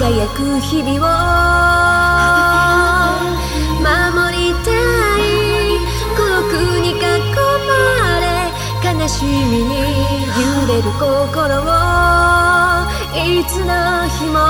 輝く日々を。守りたい。空に囲まれ。悲しみに揺れる心を。いつの日も「